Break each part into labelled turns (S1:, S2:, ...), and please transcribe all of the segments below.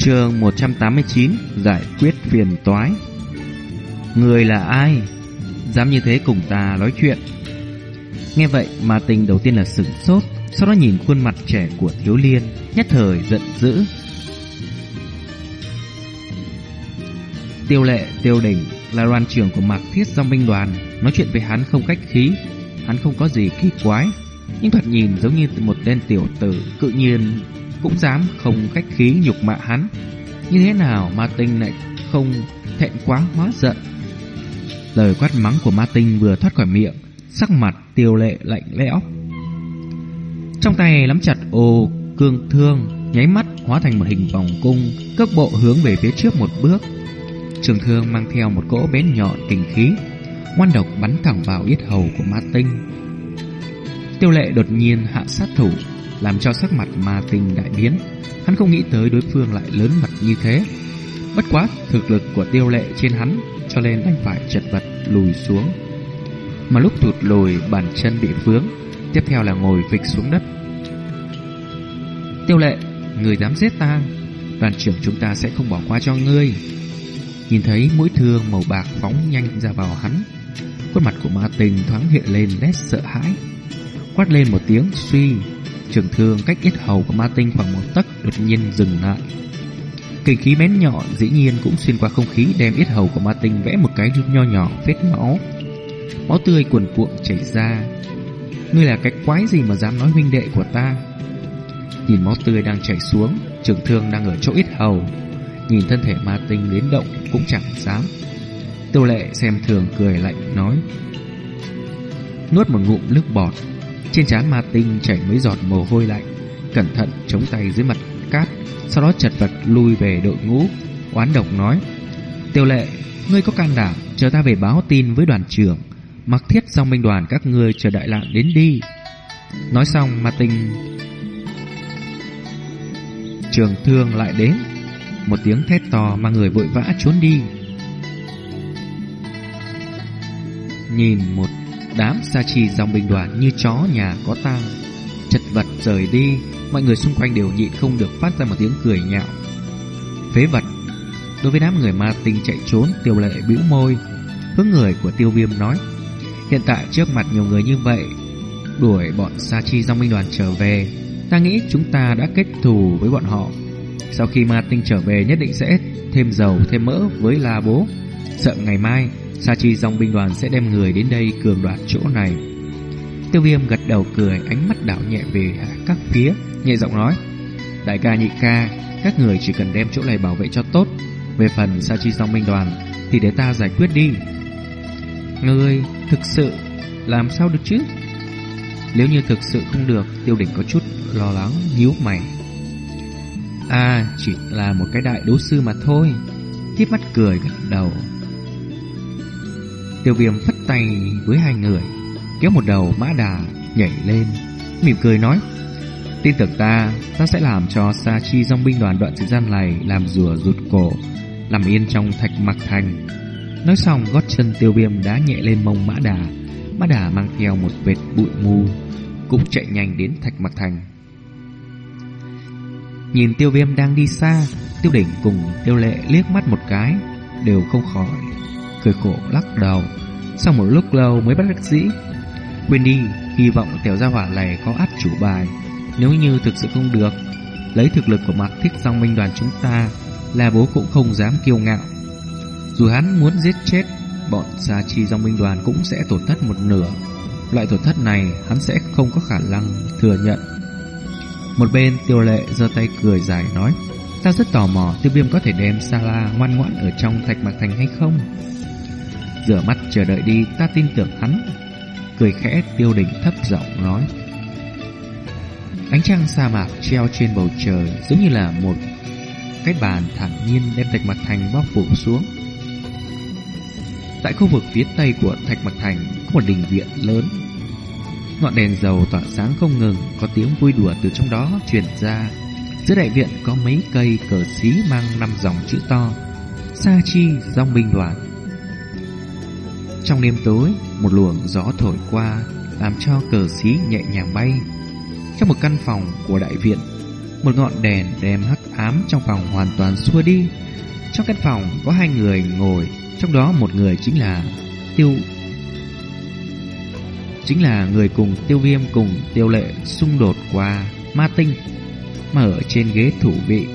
S1: Trường 189 Giải quyết phiền toái. Người là ai? Dám như thế cùng ta nói chuyện. Nghe vậy mà tình đầu tiên là sửng sốt Sau đó nhìn khuôn mặt trẻ của Thiếu Liên Nhất thời giận dữ. Tiêu lệ, tiêu đỉnh là đoàn trưởng của mạc thiết dòng binh đoàn Nói chuyện với hắn không cách khí. Hắn không có gì kỳ quái Nhưng thoạt nhìn giống như một tên tiểu tử Cự nhiên cũng dám không khách khí nhục mạ hắn. Như thế nào ma tinh lại không thẹn quá hóa giận? Lời quát mắng của ma tinh vừa thoát khỏi miệng, Sắc mặt tiêu lệ lạnh lẽo. Trong tay nắm chặt ô cương thương, Nháy mắt hóa thành một hình vòng cung, Cước bộ hướng về phía trước một bước. Trường thương mang theo một cỗ bén nhọn kinh khí Ngoan độc bắn thẳng vào yết hầu của ma tinh. Tiêu lệ đột nhiên hạ sát thủ làm cho sắc mặt ma tinh đại biến. Hắn không nghĩ tới đối phương lại lớn mặt như thế. Bất quá, thực lực của tiêu lệ trên hắn Cho nên đành phải chật vật lùi xuống. Mà lúc thụt lùi, bàn chân bị vướng, Tiếp theo là ngồi vịch xuống đất. Tiêu lệ, Người dám giết ta? Đoàn trưởng chúng ta sẽ không bỏ qua cho ngươi. Nhìn thấy mũi thương màu bạc phóng nhanh ra vào hắn, Khuôn mặt của ma tình thoáng hiện lên nét sợ hãi. Quát lên một tiếng suy Trường thương cách ít hầu của ma tinh khoảng một tấc đột nhiên dừng lại. Kinh khí bén nhọn dĩ nhiên cũng xuyên qua không khí đem ít hầu của ma tinh vẽ một cái nho nhỏ vết máu. Máu tươi cuồn cuộn chảy ra. Ngươi là cái quái gì mà dám nói huynh đệ của ta? Nhìn máu tươi đang chảy xuống, Trường thương đang ở chỗ ít hầu. Nhìn thân thể ma tinh động cũng chẳng dám. Tiêu lệ xem thường cười lạnh nói, Nuốt một ngụm nước bọt. Trên trán ma tinh chảy mấy giọt mồ hôi lạnh Cẩn thận chống tay dưới mặt cát Sau đó chật vật lui về đội ngũ. Oán độc nói Tiêu lệ, ngươi có can đảm Chờ ta về báo tin với đoàn trưởng Mặc thiết song minh đoàn các ngươi chờ đại lạn đến đi. Nói xong ma tinh Trường thương lại đến. Một tiếng thét to mà người vội vã trốn đi. Nhìn một đám sa chi dòng binh đoàn như chó nhà có tang. Chật vật rời đi, Mọi người xung quanh đều nhịn không được phát ra một tiếng cười nhạo. Phế vật. Đối với đám người ma tinh chạy trốn, Tiêu lệ bĩu môi. Hướng người của tiêu viêm nói, Hiện tại trước mặt nhiều người như vậy, Đuổi bọn sa chi dòng binh đoàn trở về, Ta nghĩ chúng ta đã kết thù với bọn họ. Sau khi ma tinh trở về nhất định sẽ thêm dầu, thêm mỡ với la bố. Sợ ngày mai Sa chi dòng binh đoàn sẽ đem người đến đây cường đoạt chỗ này. Tiêu viêm gật đầu cười, Ánh mắt đảo nhẹ về các phía, Nhẹ giọng nói, Đại ca, nhị ca, Các người chỉ cần đem chỗ này bảo vệ cho tốt. Về phần Sa chi dòng binh đoàn Thì để ta giải quyết đi. Ngươi thực sự Làm sao được chứ? Nếu như thực sự không được, Tiêu đỉnh có chút lo lắng, nhíu mày. À chỉ là một cái đại đấu sư mà thôi. Tiếp mắt cười gật đầu. Tiêu viêm phất tay với hai người, Kéo một đầu mã đà nhảy lên, Mỉm cười nói, Tin tưởng ta Ta sẽ làm cho Sa Chi dòng binh đoàn đoạn thời gian này Làm rùa rụt cổ làm yên trong thạch mặc thành. Nói xong, gót chân tiêu viêm đã nhẹ lên mông mã đà. Mã đà mang theo một vệt bụi mù, Cũng chạy nhanh đến thạch mặc thành. Nhìn tiêu viêm đang đi xa, Tiêu đỉnh cùng tiêu lệ liếc mắt một cái, Đều không khỏi Cười khổ lắc đầu. Sau một lúc lâu mới bắt đắc dĩ Quên đi, Hy vọng tiểu gia hỏa này có át chủ bài. Nếu như thực sự không được, Lấy thực lực của mặt thích song minh đoàn chúng ta Là bố cũng không dám kiêu ngạo. Dù hắn muốn giết chết, Bọn gia chi dòng minh đoàn cũng sẽ tổn thất một nửa. Loại tổn thất này Hắn sẽ không có khả năng thừa nhận. Một bên tiêu lệ giơ tay cười dài nói, Ta rất tò mò, tiêu viêm có thể đem Sala ngoan ngoãn ở trong thạch mạc thành hay không? Rửa mắt chờ đợi đi, ta tin tưởng hắn. Cười khẽ, tiêu đỉnh thấp giọng nói. Ánh trăng sa mạc treo trên bầu trời, Giống như là một cái bàn thản nhiên đem thạch mặt thành bao phủ xuống. Tại khu vực phía tây của thạch mặt thành, Có một đình viện lớn. Ngọn đèn dầu tỏa sáng không ngừng, Có tiếng vui đùa từ trong đó truyền ra. Giữa đại viện có mấy cây cờ xí mang năm dòng chữ to. Sa chi, dòng binh đoàn. Trong đêm tối Một luồng gió thổi qua Làm cho cờ xí nhẹ nhàng bay. Trong một căn phòng của đại viện Một ngọn đèn đem hắc ám trong phòng hoàn toàn xua đi. Trong căn phòng có hai người ngồi, trong đó một người chính là Tiêu chính là người cùng Tiêu Viêm cùng Tiêu Lệ xung đột qua ma tinh, mà ở trên ghế thủ vị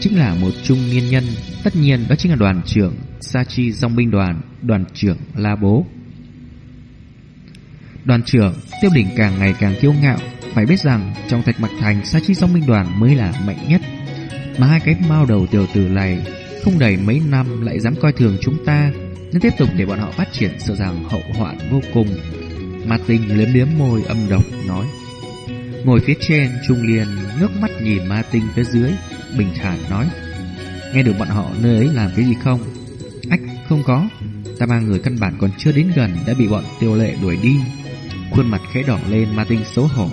S1: chính là một trung niên nhân, tất nhiên đó chính là đoàn trưởng Sa Chi Dòng binh đoàn, đoàn trưởng La Bố. Đoàn trưởng Tiêu Đỉnh càng ngày càng kiêu ngạo, phải biết rằng trong Thạch Mặc Thành Sa Chi song minh đoàn mới là mạnh nhất. Mà hai cái mao đầu tiểu tử này không đầy mấy năm lại dám coi thường chúng ta, nên tiếp tục để bọn họ phát triển sợ rằng hậu hoạn vô cùng. Martin Tinh liếm liếm môi âm độc nói. Ngồi phía trên, Trung Liên ngước mắt nhìn Ma Tinh phía dưới, bình thản nói. Nghe được bọn họ nơi ấy làm cái gì không? Ách, không có. Ta ba người căn bản còn chưa đến gần đã bị bọn tiêu lệ đuổi đi. Khuôn mặt khẽ đỏ lên Ma Tinh xấu hổ.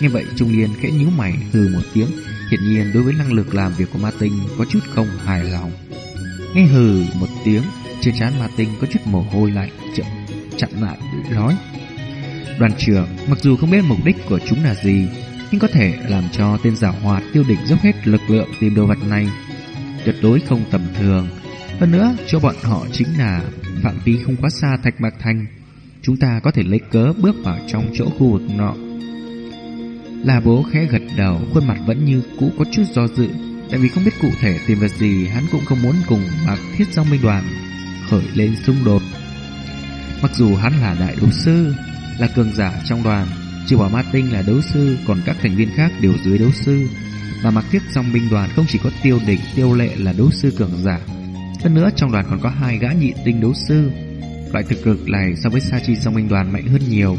S1: Nghe vậy Trung Liên khẽ nhíu mày hừ một tiếng, hiển nhiên đối với năng lực làm việc của Ma Tinh có chút không hài lòng. Nghe hừ một tiếng, trên trán Ma Tinh có chút mồ hôi lạnh chậm chặn lại nói: "Đoàn trưởng, mặc dù không biết mục đích của chúng là gì, nhưng có thể làm cho tên giả hoạt tiêu đỉnh dốc hết lực lượng tìm đồ vật này, tuyệt đối không tầm thường. Hơn nữa, cho bọn họ chính là phạm vi không quá xa Thạch Mạc Thành, chúng ta có thể lấy cớ bước vào trong chỗ khu vực nọ." Là bố khẽ gật đầu, khuôn mặt vẫn như cũ có chút do dự, tại vì không biết cụ thể tìm vật gì, hắn cũng không muốn cùng Mạc Thiết Song Minh Đoàn khởi lên xung đột. Mặc dù hắn là đại đấu sư, là cường giả trong đoàn, trừ bỏ martin là đấu sư, còn các thành viên khác đều dưới đấu sư. Và Mạc Thiết Song Minh Đoàn không chỉ có Tiêu định Tiêu Lệ là đấu sư cường giả, hơn nữa trong đoàn còn có hai gã nhị tinh đấu sư. Loại thực cực này so với Sa Chi Song Minh Đoàn mạnh hơn nhiều,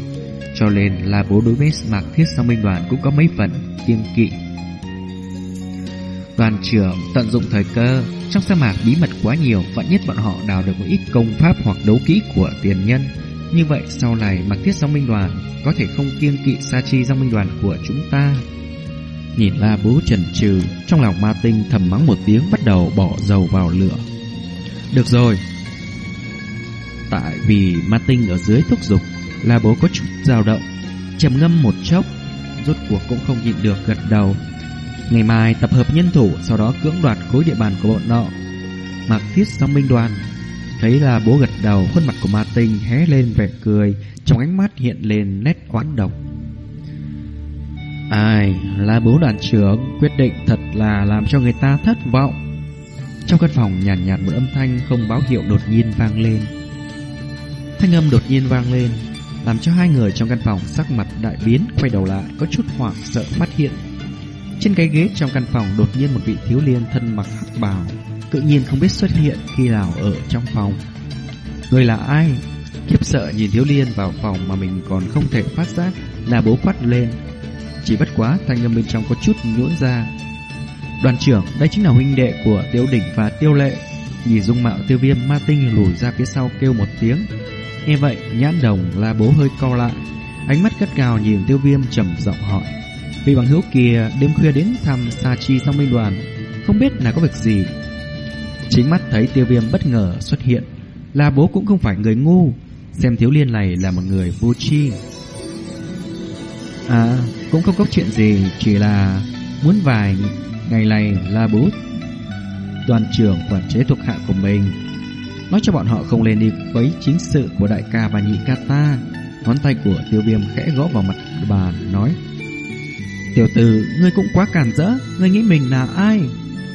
S1: cho nên là bố đối với Mạc Thiết Song Minh Đoàn cũng có mấy phần kiêng kỵ. Đoàn trưởng tận dụng thời cơ Trong sa mạc bí mật quá nhiều Vẫn nhất bọn họ đào được một ít công pháp hoặc đấu kỹ của tiền nhân Như vậy sau này mạc thiết song minh đoàn Có thể không kiêng kỵ sa chi song minh đoàn của chúng ta Nhìn la bố trần trừ Trong lòng ma tinh thầm mắng một tiếng Bắt đầu bỏ dầu vào lửa được rồi. Tại vì Martin ở dưới thúc giục, La bố có chút dao động. Trầm ngâm một chốc, Rốt cuộc cũng không nhịn được gật đầu. Ngày mai tập hợp nhân thủ, Sau đó cưỡng đoạt khối địa bàn của bọn nọ. Mạc thiết song minh đoàn Thấy là bố gật đầu, Khuôn mặt của Martin hé lên vẻ cười, Trong ánh mắt hiện lên nét oán độc. Ai là bố đoàn trưởng, Quyết định thật là làm cho người ta thất vọng. Trong căn phòng nhàn nhạt, nhạt một âm thanh Không báo hiệu đột nhiên vang lên Thanh âm đột nhiên vang lên Làm cho hai người trong căn phòng sắc mặt đại biến Quay đầu lại có chút hoảng sợ phát hiện trên cái ghế trong căn phòng đột nhiên một vị thiếu liên thân mặc hắc bào, tự nhiên không biết xuất hiện khi nào ở trong phòng. Người là ai? Khiếp sợ nhìn thiếu liên vào phòng mà mình còn không thể phát giác là bố quát lên. Chỉ bất quá thanh âm bên trong có chút nhũn ra. Đoàn trưởng, đây chính là huynh đệ của Tiêu Đỉnh và Tiêu Lệ. Nhìn dung mạo Tiêu Viêm ma tinh lùi ra phía sau kêu một tiếng. Nghe vậy, nhãn đồng là bố hơi co lại, ánh mắt cất cao nhìn Tiêu Viêm trầm giọng hỏi: Vị bằng hữu kia đêm khuya đến thăm Sa Chi song minh đoàn Không biết là có việc gì? Chính mắt thấy tiêu viêm bất ngờ xuất hiện Là bố cũng không phải người ngu. Xem thiếu liên này là một người vô tri. À cũng không có chuyện gì Chỉ là muốn vài ngày này La bố Đoàn trưởng quản chế thuộc hạ của mình Nói cho bọn họ không lên đi với chính sự của đại ca và nhị ca ta Ngón tay của tiêu viêm khẽ gõ vào mặt bàn nói Tiểu tử, ngươi cũng quá cản rỡ, ngươi nghĩ mình là ai?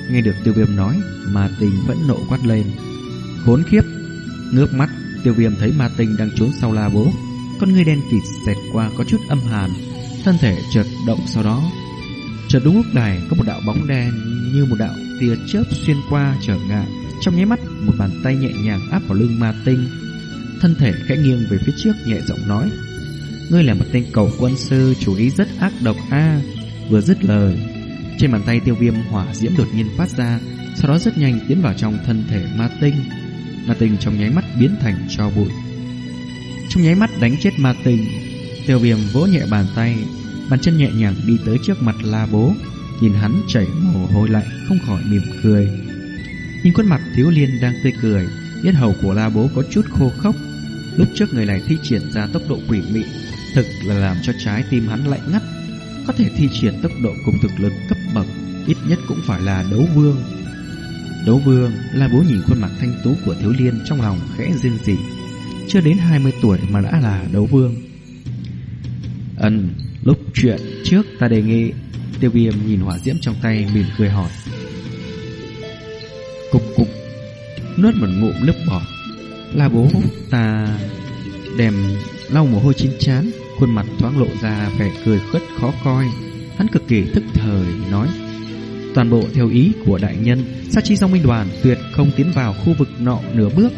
S1: Nghe được tiêu viêm nói, ma tình vẫn nộ quát lên. Khốn khiếp, ngước mắt, tiêu viêm thấy ma tình đang trốn sau la bố. Con ngươi đen kịt xẹt qua có chút âm hàn, thân thể chợt động sau đó. Chợt đúng lúc này có một đạo bóng đen như một đạo tia chớp xuyên qua trở ngại. Trong nháy mắt, một bàn tay nhẹ nhàng áp vào lưng ma tinh. Thân thể khẽ nghiêng về phía trước nhẹ giọng nói. Ngươi là một tên cầu quân sư chủ ý rất ác độc a Vừa dứt lời Trên bàn tay tiêu viêm hỏa diễm đột nhiên phát ra Sau đó rất nhanh tiến vào trong thân thể ma tinh Ma tinh trong nháy mắt biến thành cho bụi Trong nháy mắt đánh chết ma tinh Tiêu viêm vỗ nhẹ bàn tay Bàn chân nhẹ nhàng đi tới trước mặt la bố Nhìn hắn chảy mồ hôi lạnh Không khỏi mỉm cười Nhìn khuôn mặt thiếu liên đang tươi cười Yết hầu của la bố có chút khô khốc Lúc trước người này thi triển ra tốc độ quỷ mị Thực là làm cho trái tim hắn lạnh ngắt có thể thi triển tốc độ cùng thực lực cấp bậc, ít nhất cũng phải là đấu vương. Đấu vương là bố nhìn khuôn mặt thanh tú của thiếu liên trong lòng khẽ riêng dị. Chưa đến 20 tuổi mà đã là đấu vương. Ân, lúc chuyện trước ta đề nghị, Tiêu viêm nhìn hỏa diễm trong tay mỉm cười hỏi. Cục cục, Nuốt một ngụm nước bọt. Là bố ta Đèm lau mồ hôi chín chán, Khuôn mặt thoáng lộ ra vẻ cười khất khó coi. Hắn cực kỳ tức thời, nói. Toàn bộ theo ý của đại nhân, Sa chi song minh đoàn tuyệt không tiến vào khu vực nọ nửa bước.